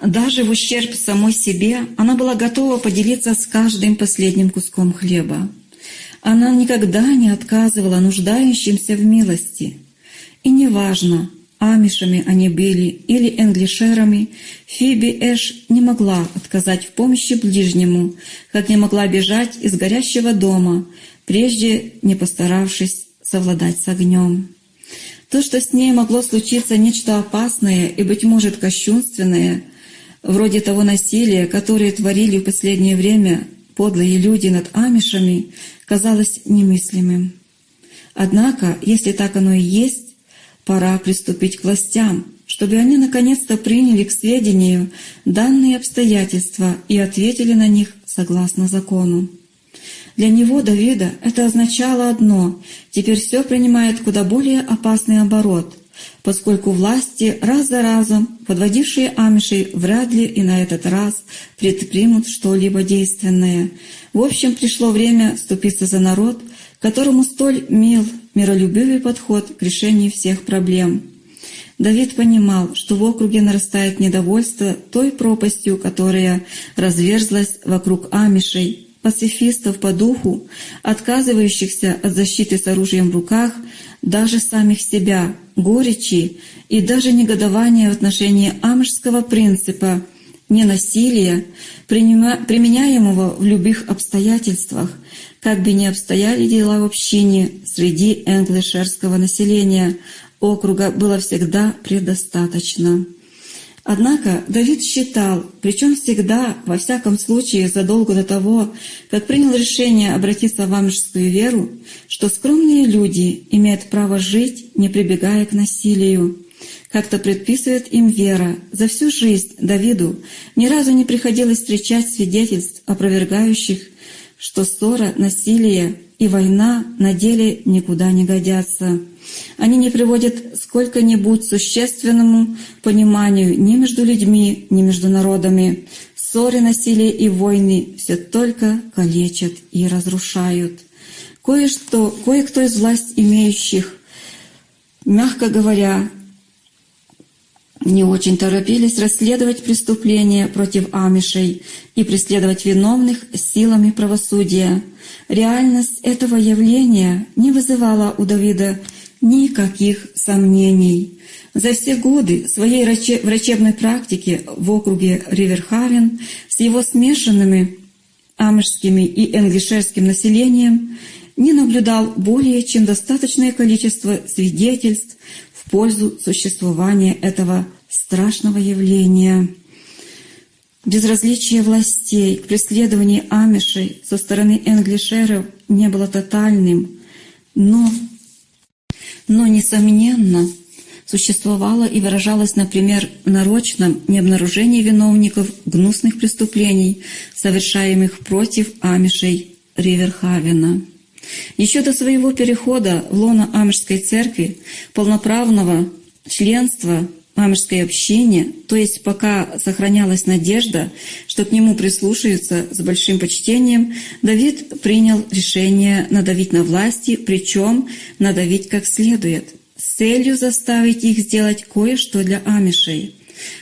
Даже в ущерб самой себе она была готова поделиться с каждым последним куском хлеба. Она никогда не отказывала нуждающимся в милости. И неважно, амишами они были или энглишерами, Фиби Эш не могла отказать в помощи ближнему, как не могла бежать из горящего дома, прежде не постаравшись совладать с огнем. То, что с ней могло случиться нечто опасное и, быть может, кощунственное, вроде того насилия, которое творили в последнее время подлые люди над амишами, казалось немыслимым. Однако, если так оно и есть, пора приступить к властям, чтобы они наконец-то приняли к сведению данные обстоятельства и ответили на них согласно закону. Для него, Давида, это означало одно — теперь все принимает куда более опасный оборот, поскольку власти раз за разом, подводившие амишей, вряд ли и на этот раз предпримут что-либо действенное. В общем, пришло время ступиться за народ, которому столь мил миролюбивый подход к решению всех проблем. Давид понимал, что в округе нарастает недовольство той пропастью, которая разверзлась вокруг амишей, пацифистов по духу, отказывающихся от защиты с оружием в руках, даже самих себя, горечи и даже негодования в отношении амжского принципа ненасилия, применяемого в любых обстоятельствах, как бы ни обстояли дела в общине среди энглишерского населения, округа было всегда предостаточно. Однако Давид считал, причем всегда, во всяком случае, задолго до того, как принял решение обратиться в амежскую веру, что скромные люди имеют право жить, не прибегая к насилию. Как-то предписывает им вера. За всю жизнь Давиду ни разу не приходилось встречать свидетельств, опровергающих, что ссора, насилие и война на деле никуда не годятся. Они не приводят сколько-нибудь существенному пониманию ни между людьми, ни между народами. Ссоры, насилие и войны все только калечат и разрушают. Кое-что, кое-кто из власть имеющих, мягко говоря, не очень торопились расследовать преступления против амишей и преследовать виновных силами правосудия. Реальность этого явления не вызывала у Давида никаких сомнений. За все годы своей врачебной практики в округе Риверхавен с его смешанными амышскими и энглишерским населением не наблюдал более чем достаточное количество свидетельств пользу существования этого страшного явления. Безразличие властей к преследованию амишей со стороны энглишеров не было тотальным, но но, несомненно, существовало и выражалось, например, в нарочном необнаружении виновников гнусных преступлений, совершаемых против амишей Риверхавена. Еще до своего перехода в лоно Амишской церкви, полноправного членства Амишской общине, то есть пока сохранялась надежда, что к нему прислушаются с большим почтением, Давид принял решение надавить на власти, причем надавить как следует, с целью заставить их сделать кое-что для амишей.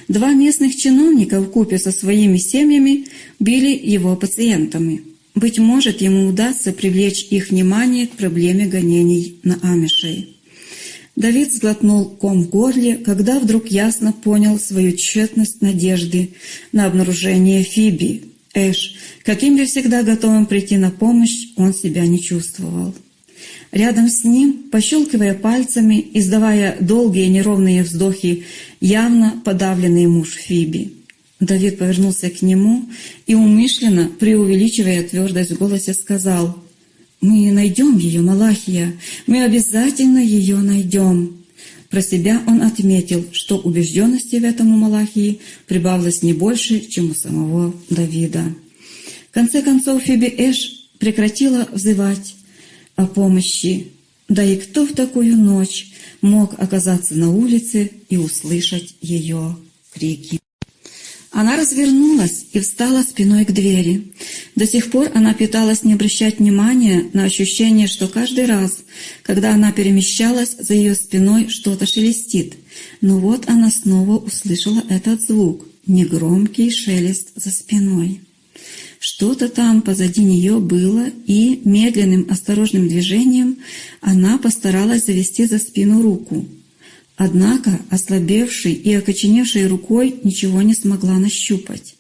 Два местных чиновника в купе со своими семьями были его пациентами. Быть может, ему удастся привлечь их внимание к проблеме гонений на амишей. Давид сглотнул ком в горле, когда вдруг ясно понял свою тщетность надежды на обнаружение Фиби. Эш, каким бы всегда готовым прийти на помощь, он себя не чувствовал. Рядом с ним, пощелкивая пальцами, издавая долгие неровные вздохи, явно подавленный муж Фиби. Давид повернулся к нему и умышленно, преувеличивая твердость в голосе, сказал — мы найдем ее, Малахия, мы обязательно ее найдем. Про себя он отметил, что убежденности в этом у Малахии прибавилось не больше, чем у самого Давида. В конце концов Фиби Эш прекратила взывать о помощи. Да и кто в такую ночь мог оказаться на улице и услышать ее крики? Она развернулась и встала спиной к двери. До сих пор она пыталась не обращать внимания на ощущение, что каждый раз, когда она перемещалась, за ее спиной что-то шелестит. Но вот она снова услышала этот звук. негромкий шелест за спиной. Что-то там позади нее было, и медленным осторожным движением она постаралась завести за спину руку. Однако, ослабевшей и окоченевшей рукой, ничего не смогла нащупать.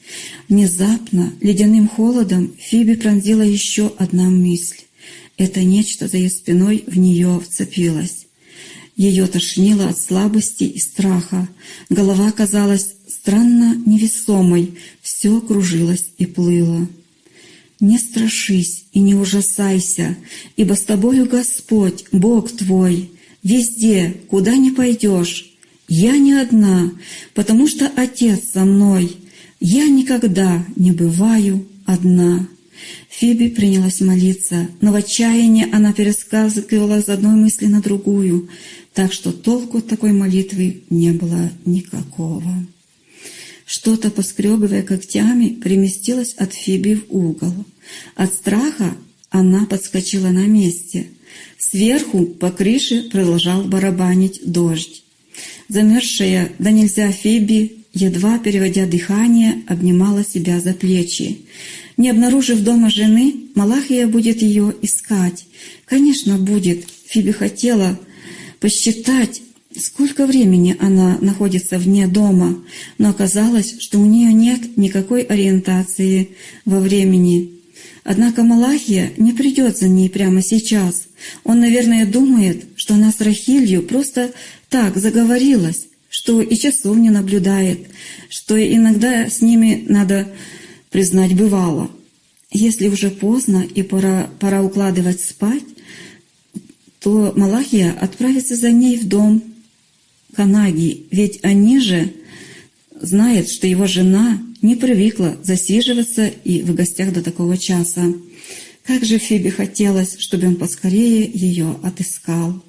Внезапно, ледяным холодом, Фиби пронзила еще одна мысль. Это нечто за ее спиной в нее вцепилось. Ее тошнило от слабости и страха. Голова казалась странно невесомой, все кружилось и плыло. «Не страшись и не ужасайся, ибо с тобою Господь, Бог твой, везде, куда ни пойдешь. Я не одна, потому что Отец со мной. Я никогда не бываю одна». Фиби принялась молиться, но в отчаянии она пересказывала с одной мысли на другую, так что толку от такой молитвы не было никакого. Что-то, поскребывая когтями, переместилось от Фиби в угол. От страха она подскочила на месте. Сверху по крыше продолжал барабанить дождь. Замерзшая да нельзя Фиби, едва переводя дыхание, обнимала себя за плечи. Не обнаружив дома жены, Малахия будет ее искать. Конечно, будет. Фиби хотела посчитать, сколько времени она находится вне дома, но оказалось, что у нее нет никакой ориентации во времени. Однако Малахия не придет за ней прямо сейчас. Он, наверное, думает, что она с Рахилью просто так заговорилась, что и часов не наблюдает, что иногда с ними надо признать бывало. Если уже поздно и пора, пора укладывать спать, то Малахия отправится за ней в дом Канаги, ведь они же знают, что его жена не привыкла засиживаться и в гостях до такого часа. Как же Фиби хотелось, чтобы он поскорее ее отыскал.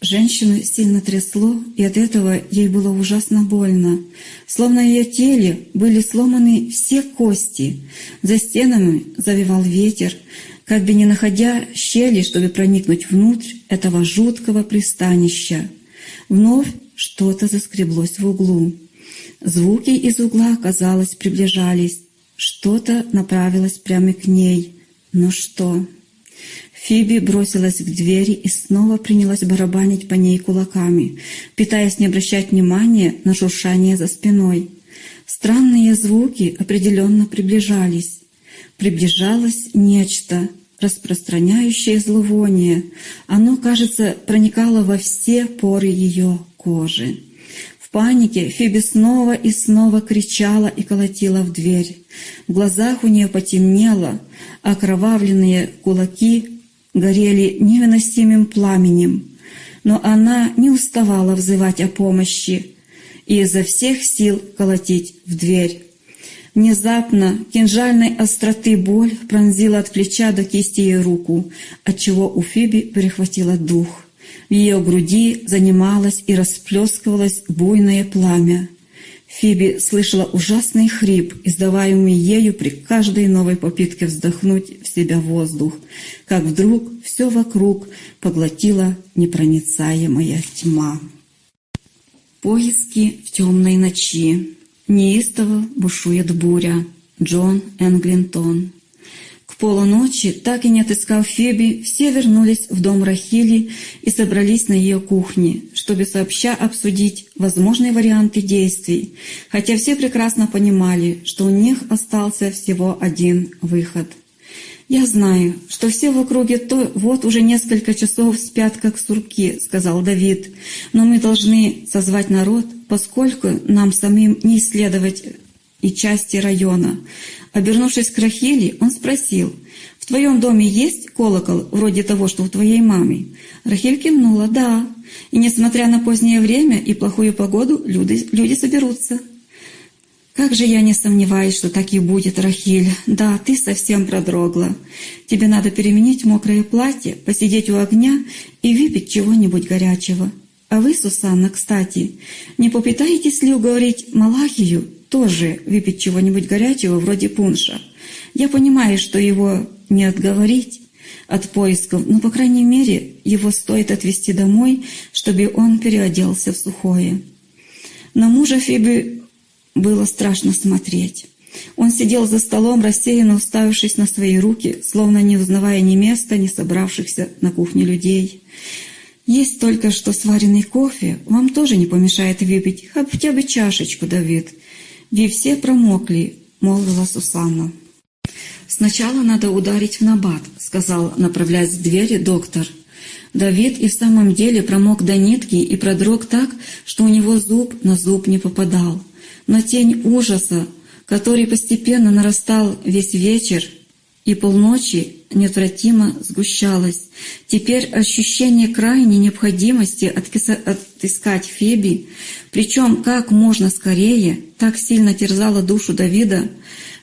Женщину сильно трясло, и от этого ей было ужасно больно. Словно ее теле были сломаны все кости. За стенами завивал ветер, как бы не находя щели, чтобы проникнуть внутрь этого жуткого пристанища. Вновь что-то заскреблось в углу. Звуки из угла, казалось, приближались. Что-то направилось прямо к ней. Но что? Фиби бросилась к двери и снова принялась барабанить по ней кулаками, пытаясь не обращать внимания на шуршание за спиной. Странные звуки определенно приближались. Приближалось нечто, распространяющее зловоние. Оно, кажется, проникало во все поры ее кожи. В панике Фиби снова и снова кричала и колотила в дверь. В глазах у нее потемнело, а окровавленные кулаки горели невыносимым пламенем, но она не уставала взывать о помощи и изо всех сил колотить в дверь. Внезапно кинжальной остроты боль пронзила от плеча до кисти ее руку, отчего у Фиби перехватило дух. В ее груди занималось и расплескивалось буйное пламя. Фиби слышала ужасный хрип, издаваемый ею при каждой новой попытке вздохнуть в себя воздух, как вдруг все вокруг поглотила непроницаемая тьма. Поиски в темной ночи. Неистово бушует буря. Джон Энглинтон полуночи, так и не отыскав Феби, все вернулись в дом Рахили и собрались на ее кухне, чтобы сообща обсудить возможные варианты действий, хотя все прекрасно понимали, что у них остался всего один выход. «Я знаю, что все в округе то вот уже несколько часов спят, как сурки», — сказал Давид, «но мы должны созвать народ, поскольку нам самим не исследовать и части района. Обернувшись к Рахиле, он спросил, «В твоем доме есть колокол, вроде того, что у твоей мамы?» Рахиль кивнула, «Да». И несмотря на позднее время и плохую погоду, люди, люди соберутся. «Как же я не сомневаюсь, что так и будет, Рахиль. Да, ты совсем продрогла. Тебе надо переменить мокрое платье, посидеть у огня и выпить чего-нибудь горячего. А вы, Сусанна, кстати, не попытаетесь ли уговорить Малахию тоже выпить чего-нибудь горячего вроде пунша. Я понимаю, что его не отговорить от поисков, но, по крайней мере, его стоит отвезти домой, чтобы он переоделся в сухое. Но мужа Фиби было страшно смотреть. Он сидел за столом, рассеянно уставившись на свои руки, словно не узнавая ни места, ни собравшихся на кухне людей. «Есть только что сваренный кофе. Вам тоже не помешает выпить хотя бы чашечку, Давид. Вы все промокли», — молвила Сусанна. «Сначала надо ударить в набат», — сказал, направляясь к двери доктор. Давид и в самом деле промок до нитки и продрог так, что у него зуб на зуб не попадал. Но тень ужаса, который постепенно нарастал весь вечер и полночи, неотвратимо сгущалась. Теперь ощущение крайней необходимости отыскать Феби, причем как можно скорее, так сильно терзало душу Давида,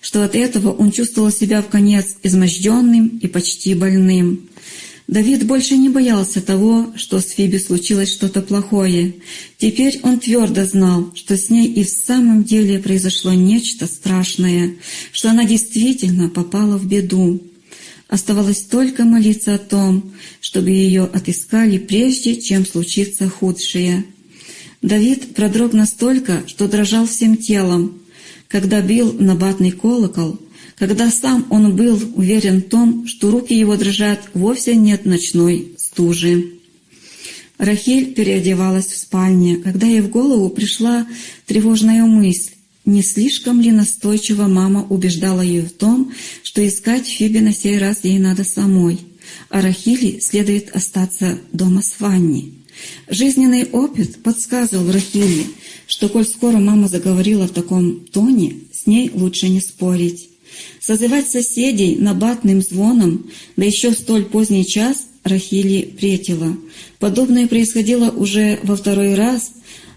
что от этого он чувствовал себя в конец изможденным и почти больным. Давид больше не боялся того, что с Фиби случилось что-то плохое. Теперь он твердо знал, что с ней и в самом деле произошло нечто страшное, что она действительно попала в беду. Оставалось только молиться о том, чтобы ее отыскали прежде, чем случится худшее. Давид продрог настолько, что дрожал всем телом. Когда бил набатный колокол, когда сам он был уверен в том, что руки его дрожат, вовсе нет ночной стужи. Рахиль переодевалась в спальне, когда ей в голову пришла тревожная мысль. Не слишком ли настойчиво мама убеждала ее в том, что искать Фиби на сей раз ей надо самой, а Рахиле следует остаться дома с Ванни. Жизненный опыт подсказывал Рахиле, что коль скоро мама заговорила в таком тоне, с ней лучше не спорить. Созывать соседей набатным звоном, да еще в столь поздний час, Рахили претила. Подобное происходило уже во второй раз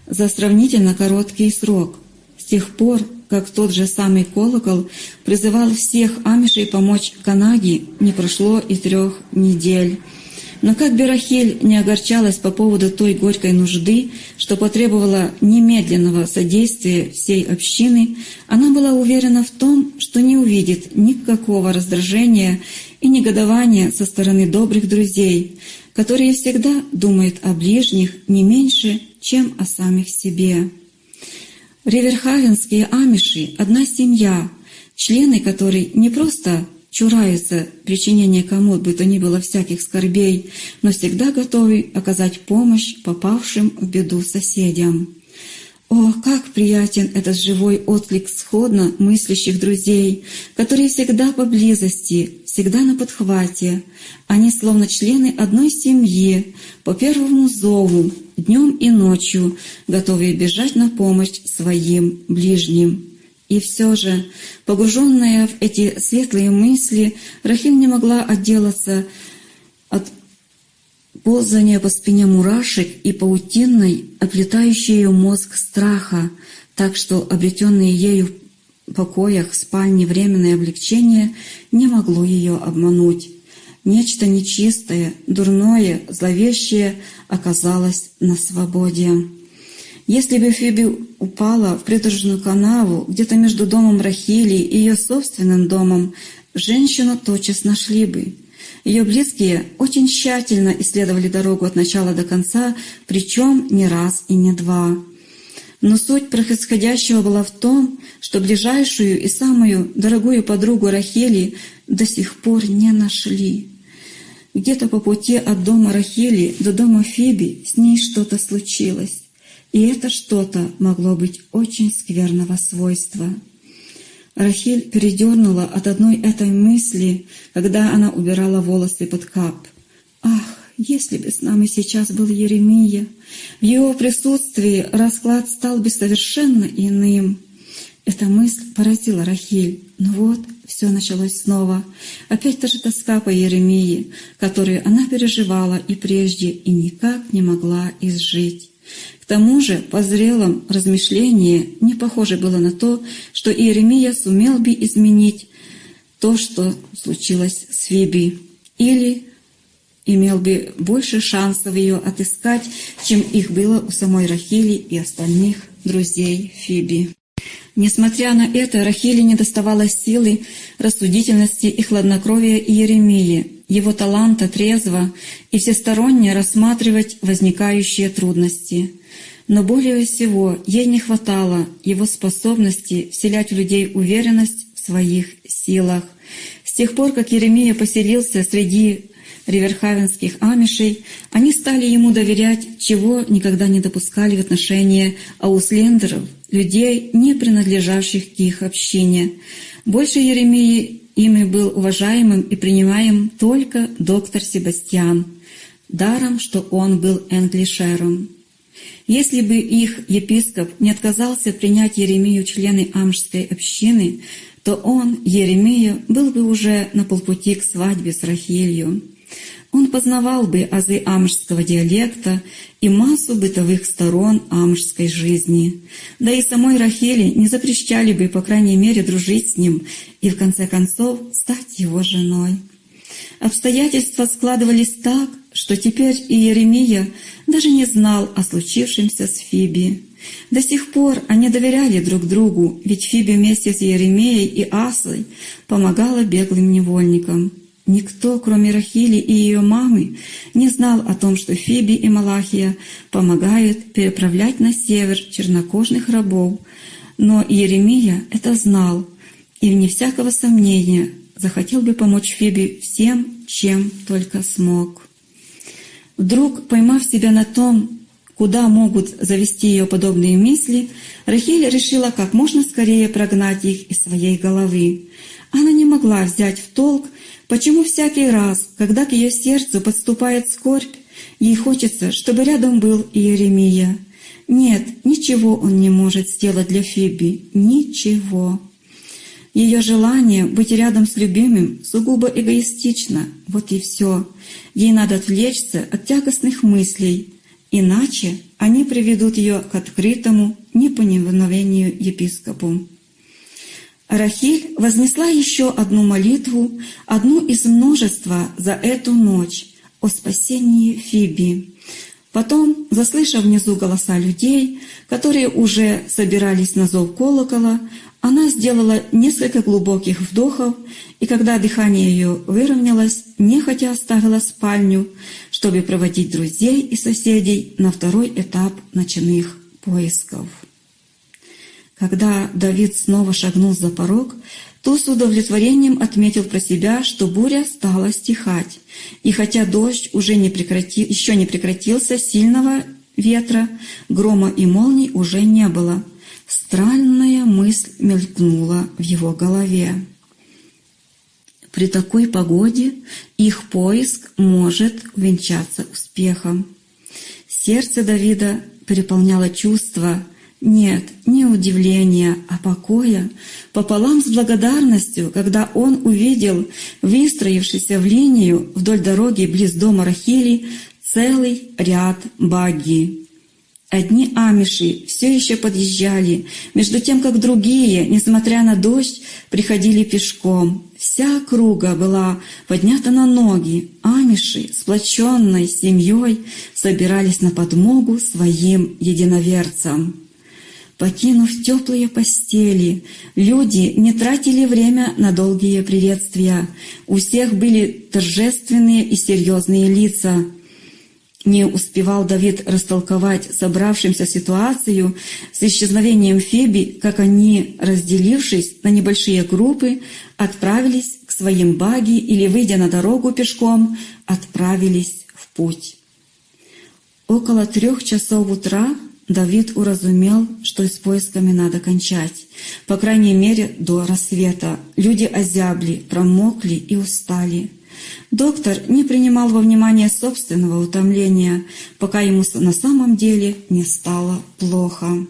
за сравнительно короткий срок. С тех пор, как тот же самый колокол призывал всех амишей помочь Канаге, не прошло и трех недель. Но как бы Рахель не огорчалась по поводу той горькой нужды, что потребовала немедленного содействия всей общины, она была уверена в том, что не увидит никакого раздражения и негодования со стороны добрых друзей, которые всегда думают о ближних не меньше, чем о самих себе. Риверхавенские амиши – одна семья, члены которой не просто чураются причинения кому бы то ни было всяких скорбей, но всегда готовы оказать помощь попавшим в беду соседям. О, как приятен этот живой отклик сходно мыслящих друзей, которые всегда поблизости, всегда на подхвате. Они словно члены одной семьи, по первому зову, днем и ночью, готовые бежать на помощь своим ближним. И все же, погруженная в эти светлые мысли, Рахим не могла отделаться от ползания по спине мурашек и паутинной, оплетающей ее мозг страха, так что обретенные ею в покоях спальни временное облегчение не могло ее обмануть. Нечто нечистое, дурное, зловещее оказалось на свободе. Если бы Фиби упала в придорожную канаву где-то между домом Рахили и ее собственным домом, женщину тотчас нашли бы. Ее близкие очень тщательно исследовали дорогу от начала до конца, причем не раз и не два. Но суть происходящего была в том, что ближайшую и самую дорогую подругу Рахели до сих пор не нашли. Где-то по пути от дома Рахели до дома Фиби с ней что-то случилось. И это что-то могло быть очень скверного свойства. Рахиль передернула от одной этой мысли, когда она убирала волосы под кап. «Ах, если бы с нами сейчас был Еремия! В его присутствии расклад стал бы совершенно иным!» Эта мысль поразила Рахиль. Но вот все началось снова. Опять та же тоска по Еремии, которую она переживала и прежде, и никак не могла изжить тому же, по зрелом размышлении, не похоже было на то, что Иеремия сумел бы изменить то, что случилось с Фиби, или имел бы больше шансов ее отыскать, чем их было у самой Рахили и остальных друзей Фиби. Несмотря на это, Рахили не доставала силы, рассудительности и хладнокровия Иеремии, его таланта трезво и всесторонне рассматривать возникающие трудности. но более всего ей не хватало его способности вселять в людей уверенность в своих силах. С тех пор, как Еремия поселился среди риверхавенских амишей, они стали ему доверять, чего никогда не допускали в отношении ауслендеров, людей, не принадлежавших к их общине. Больше Еремии ими был уважаемым и принимаем только доктор Себастьян, даром, что он был энглишером. Если бы их епископ не отказался принять Еремию члены Амжской общины, то он, Еремия, был бы уже на полпути к свадьбе с Рахилью. Он познавал бы азы амжского диалекта и массу бытовых сторон амжской жизни. Да и самой Рахели не запрещали бы, по крайней мере, дружить с ним и, в конце концов, стать его женой. Обстоятельства складывались так, что теперь и Еремия даже не знал о случившемся с Фиби. До сих пор они доверяли друг другу, ведь Фиби вместе с Еремеей и Асой помогала беглым невольникам. Никто, кроме Рахили и ее мамы, не знал о том, что Фиби и Малахия помогают переправлять на север чернокожих рабов. Но Еремия это знал и, вне всякого сомнения, захотел бы помочь Фиби всем, чем только смог. Вдруг, поймав себя на том, куда могут завести ее подобные мысли, Рахиль решила как можно скорее прогнать их из своей головы. Она не могла взять в толк, почему всякий раз, когда к ее сердцу подступает скорбь, ей хочется, чтобы рядом был Иеремия. Нет, ничего он не может сделать для Фиби, ничего. Ее желание быть рядом с любимым сугубо эгоистично, вот и все. Ей надо отвлечься от тягостных мыслей, иначе они приведут ее к открытому непониманию епископу. Рахиль вознесла еще одну молитву, одну из множества за эту ночь о спасении Фиби. Потом, заслышав внизу голоса людей, которые уже собирались на зов колокола, она сделала несколько глубоких вдохов, и когда дыхание ее выровнялось, нехотя оставила спальню, чтобы проводить друзей и соседей на второй этап ночных поисков. Когда Давид снова шагнул за порог, то с удовлетворением отметил про себя, что буря стала стихать, и хотя дождь уже не прекрати, еще не прекратился, сильного ветра, грома и молний уже не было – Странная мысль мелькнула в его голове. При такой погоде их поиск может увенчаться успехом. Сердце Давида переполняло чувство, нет, не удивления, а покоя, пополам с благодарностью, когда он увидел выстроившийся в линию вдоль дороги близ дома Рахили целый ряд багги. Одни амиши все еще подъезжали, между тем, как другие, несмотря на дождь, приходили пешком. Вся круга была поднята на ноги. Амиши, сплоченной семьей, собирались на подмогу своим единоверцам. Покинув теплые постели, люди не тратили время на долгие приветствия. У всех были торжественные и серьезные лица – не успевал Давид растолковать собравшимся ситуацию с исчезновением Феби, как они, разделившись на небольшие группы, отправились к своим баги или, выйдя на дорогу пешком, отправились в путь. Около трех часов утра Давид уразумел, что с поисками надо кончать. По крайней мере, до рассвета. Люди озябли, промокли и устали. Доктор не принимал во внимание собственного утомления, пока ему на самом деле не стало плохо.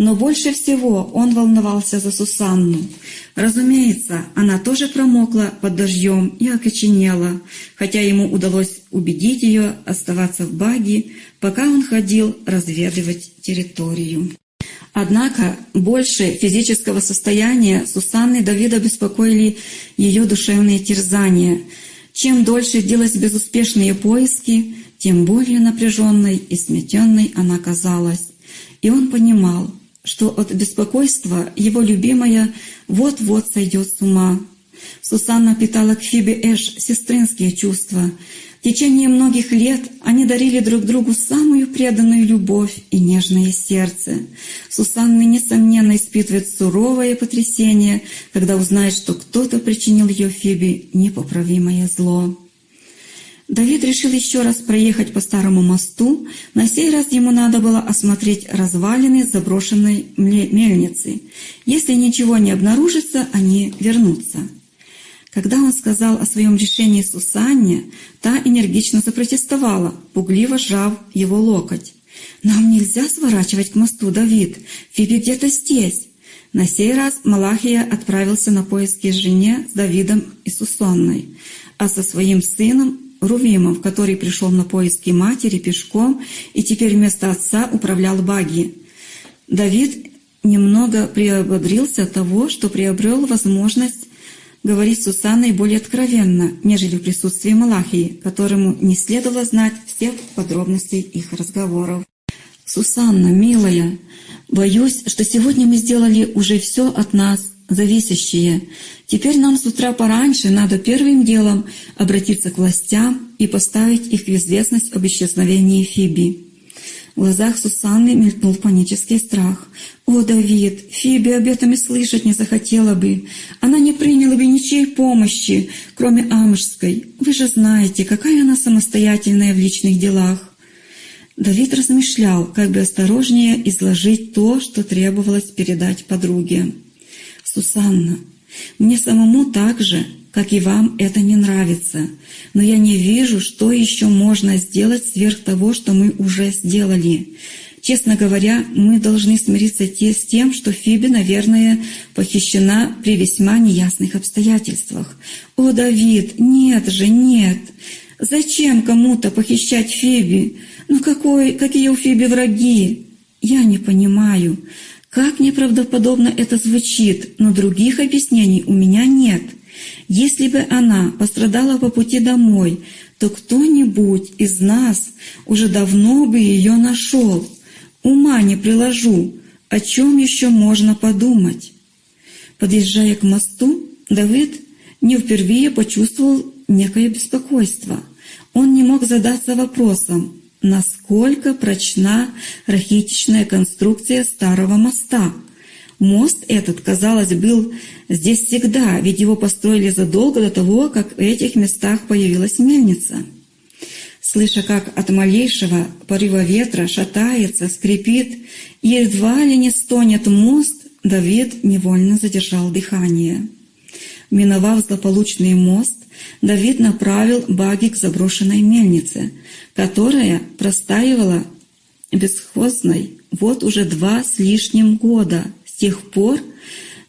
Но больше всего он волновался за Сусанну. Разумеется, она тоже промокла под дождем и окоченела, хотя ему удалось убедить ее оставаться в баги, пока он ходил разведывать территорию. Однако больше физического состояния Сусанны Давида беспокоили ее душевные терзания – чем дольше длились безуспешные поиски, тем более напряженной и сметенной она казалась. И он понимал, что от беспокойства его любимая вот-вот сойдет с ума. Сусанна питала к Фибе Эш сестринские чувства. В течение многих лет они дарили друг другу самую преданную любовь и нежное сердце. Сусанна, несомненно, испытывает суровое потрясение, когда узнает, что кто-то причинил ее Фибе непоправимое зло. Давид решил еще раз проехать по старому мосту. На сей раз ему надо было осмотреть развалины заброшенной мельницы. Если ничего не обнаружится, они вернутся. Когда он сказал о своем решении Сусанне, та энергично запротестовала, пугливо сжав его локоть. «Нам нельзя сворачивать к мосту, Давид. Фиби где-то здесь». На сей раз Малахия отправился на поиски жене с Давидом и Сусанной, а со своим сыном Рувимов, который пришел на поиски матери пешком и теперь вместо отца управлял баги. Давид немного приободрился от того, что приобрел возможность говорить с Сусанной более откровенно, нежели в присутствии Малахии, которому не следовало знать всех подробностей их разговоров. «Сусанна, милая, боюсь, что сегодня мы сделали уже все от нас зависящее. Теперь нам с утра пораньше надо первым делом обратиться к властям и поставить их в известность об исчезновении Фиби. В глазах Сусанны мелькнул панический страх. «О, Давид, Фиби об этом и слышать не захотела бы. Она не приняла бы ничьей помощи, кроме Амжской. Вы же знаете, какая она самостоятельная в личных делах». Давид размышлял, как бы осторожнее изложить то, что требовалось передать подруге. «Сусанна, мне самому так же, как и вам, это не нравится, но я не вижу, что еще можно сделать сверх того, что мы уже сделали. Честно говоря, мы должны смириться с тем, что Фиби, наверное, похищена при весьма неясных обстоятельствах. О, Давид, нет же, нет! Зачем кому-то похищать Фиби? Ну какой, какие у Фиби враги? Я не понимаю. Как неправдоподобно это звучит, но других объяснений у меня нет. Если бы она пострадала по пути домой, то кто-нибудь из нас уже давно бы ее нашел. Ума не приложу, о чем еще можно подумать. Подъезжая к мосту, Давид не впервые почувствовал некое беспокойство. Он не мог задаться вопросом, насколько прочна рахитичная конструкция старого моста. Мост этот, казалось, был здесь всегда, ведь его построили задолго до того, как в этих местах появилась мельница. Слыша, как от малейшего порыва ветра шатается, скрипит и едва ли не стонет мост, Давид невольно задержал дыхание. Миновав злополучный мост, Давид направил баги к заброшенной мельнице, которая простаивала бесхозной вот уже два с лишним года, с тех пор,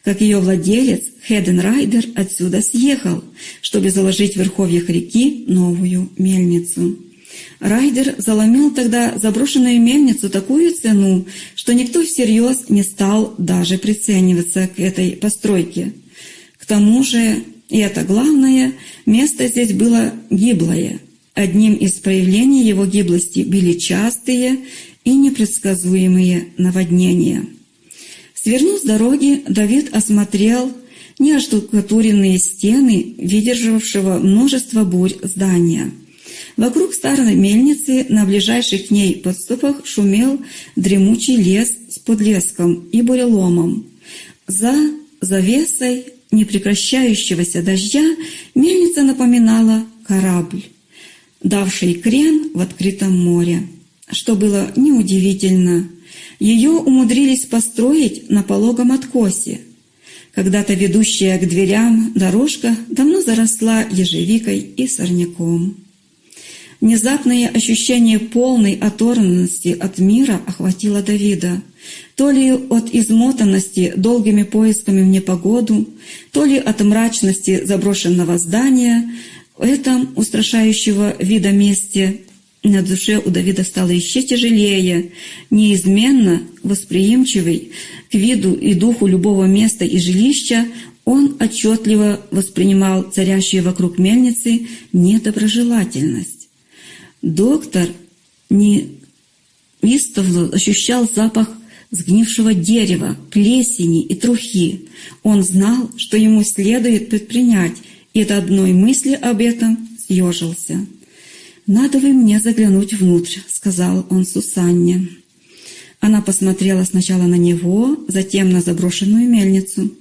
как ее владелец Хеден Райдер отсюда съехал, чтобы заложить в верховьях реки новую мельницу. Райдер заломил тогда заброшенную мельницу такую цену, что никто всерьез не стал даже прицениваться к этой постройке. Тому же и это главное, место здесь было гиблое. Одним из проявлений его гиблости были частые и непредсказуемые наводнения. Свернув с дороги, Давид осмотрел неоштукатуренные стены, выдержавшего множество бурь здания. Вокруг старой мельницы на ближайших к ней подступах шумел дремучий лес с подлеском и буреломом. За завесой непрекращающегося дождя мельница напоминала корабль, давший крен в открытом море. Что было неудивительно, ее умудрились построить на пологом откосе. Когда-то ведущая к дверям дорожка давно заросла ежевикой и сорняком. Внезапное ощущение полной оторванности от мира охватило Давида то ли от измотанности долгими поисками в непогоду, то ли от мрачности заброшенного здания, в этом устрашающего вида месте на душе у Давида стало еще тяжелее, неизменно восприимчивый к виду и духу любого места и жилища, он отчетливо воспринимал царящую вокруг мельницы недоброжелательность. Доктор не истовно ощущал запах сгнившего дерева, плесени и трухи. Он знал, что ему следует предпринять, и от одной мысли об этом съежился. «Надо вы мне заглянуть внутрь», — сказал он Сусанне. Она посмотрела сначала на него, затем на заброшенную мельницу.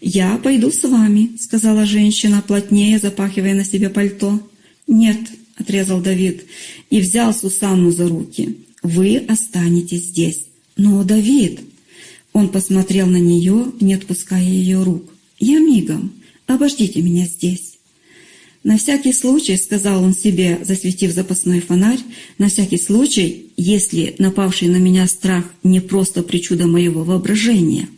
«Я пойду с вами», — сказала женщина, плотнее запахивая на себе пальто. «Нет», — отрезал Давид и взял Сусанну за руки. «Вы останетесь здесь». «Но, Давид...» Он посмотрел на нее, не отпуская ее рук. «Я мигом. Обождите меня здесь». «На всякий случай», — сказал он себе, засветив запасной фонарь, «на всякий случай, если напавший на меня страх не просто причуда моего воображения».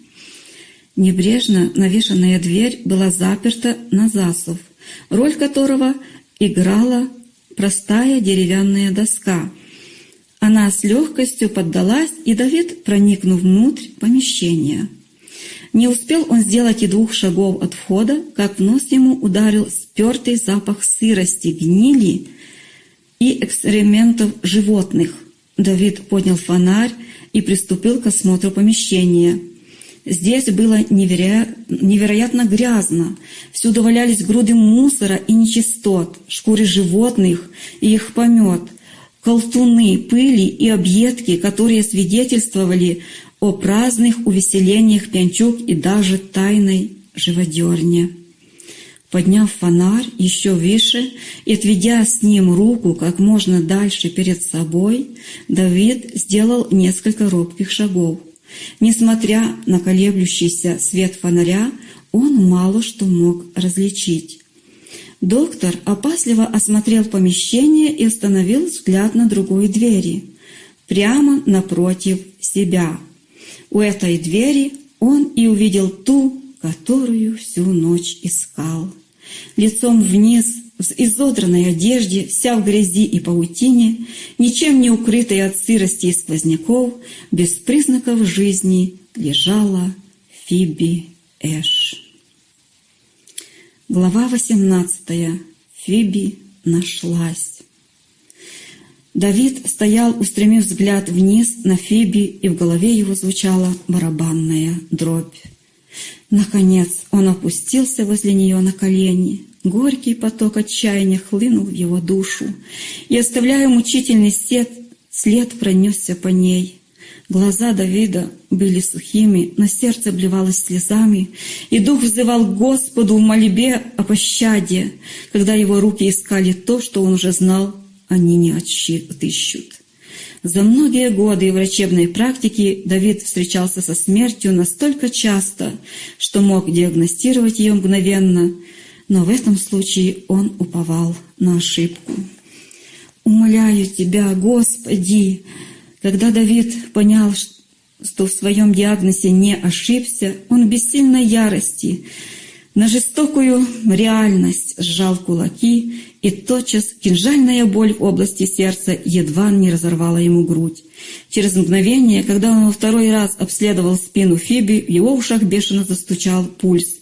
Небрежно навешанная дверь была заперта на засов, роль которого играла простая деревянная доска. Она с легкостью поддалась, и Давид, проникнув внутрь помещения, не успел он сделать и двух шагов от входа, как в нос ему ударил спертый запах сырости, гнили и экспериментов животных. Давид поднял фонарь и приступил к осмотру помещения. Здесь было неверо... невероятно грязно. Всюду валялись груды мусора и нечистот, шкуры животных и их помет, колтуны, пыли и объедки, которые свидетельствовали о праздных увеселениях пьянчук и даже тайной живодерне. Подняв фонарь еще выше и отведя с ним руку как можно дальше перед собой, Давид сделал несколько робких шагов. Несмотря на колеблющийся свет фонаря, он мало что мог различить. Доктор опасливо осмотрел помещение и установил взгляд на другой двери, прямо напротив себя. У этой двери он и увидел ту, которую всю ночь искал. Лицом вниз, в изодранной одежде, вся в грязи и паутине, ничем не укрытая от сырости и сквозняков, без признаков жизни лежала Фиби Эш. Глава 18. Фиби нашлась. Давид стоял, устремив взгляд вниз на Фиби, и в голове его звучала барабанная дробь. Наконец он опустился возле нее на колени. Горький поток отчаяния хлынул в его душу, и, оставляя мучительный след, след пронесся по ней. Глаза Давида были сухими, но сердце обливалось слезами, и дух взывал Господу в мольбе о пощаде, когда его руки искали то, что он уже знал, они не отыщут. За многие годы врачебной практики Давид встречался со смертью настолько часто, что мог диагностировать ее мгновенно, но в этом случае он уповал на ошибку. «Умоляю Тебя, Господи!» Когда Давид понял, что в своем диагнозе не ошибся, он без сильной ярости на жестокую реальность сжал кулаки и тотчас кинжальная боль в области сердца едва не разорвала ему грудь. Через мгновение, когда он во второй раз обследовал спину Фиби, в его ушах бешено застучал пульс.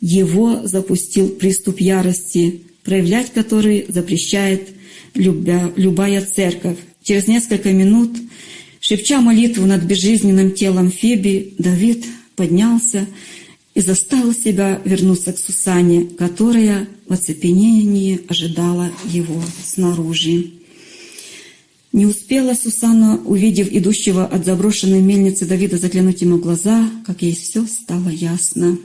Его запустил приступ ярости, проявлять который запрещает любя, любая церковь. Через несколько минут, шепча молитву над безжизненным телом Фиби, Давид поднялся и заставил себя вернуться к Сусане, которая в оцепенении ожидала его снаружи. Не успела Сусана, увидев идущего от заброшенной мельницы Давида, заглянуть ему в глаза, как ей все стало ясно.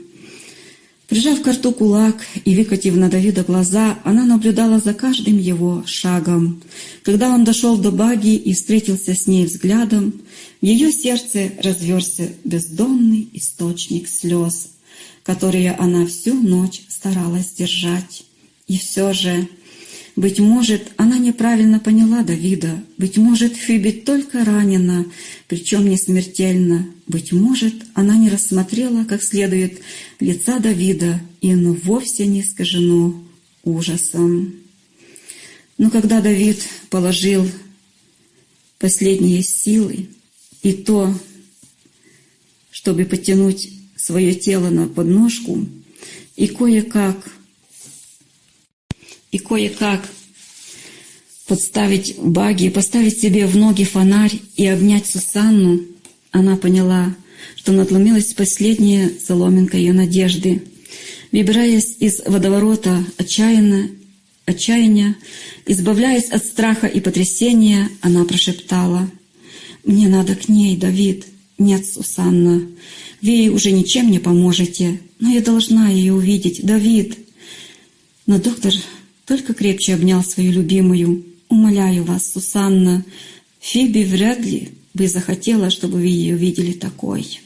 Прижав к рту кулак и выкатив на Давида глаза, она наблюдала за каждым его шагом. Когда он дошел до баги и встретился с ней взглядом, в ее сердце разверся бездонный источник слез которые она всю ночь старалась держать. И все же, быть может, она неправильно поняла Давида, быть может, Фиби только ранена, причем не смертельно, быть может, она не рассмотрела как следует лица Давида, и оно вовсе не искажено ужасом. Но когда Давид положил последние силы и то, чтобы потянуть свое тело на подножку и кое-как и кое-как подставить баги, поставить себе в ноги фонарь и обнять Сусанну, Она поняла, что надломилась последняя соломинка ее надежды. Выбираясь из водоворота отчаянно, отчаяния, избавляясь от страха и потрясения, она прошептала, «Мне надо к ней, Давид». «Нет, Сусанна, вы ей уже ничем не поможете, но я должна ее увидеть, Давид». Но доктор только крепче обнял свою любимую. «Умоляю вас, Сусанна, Фиби вряд ли бы захотела, чтобы вы ее видели такой».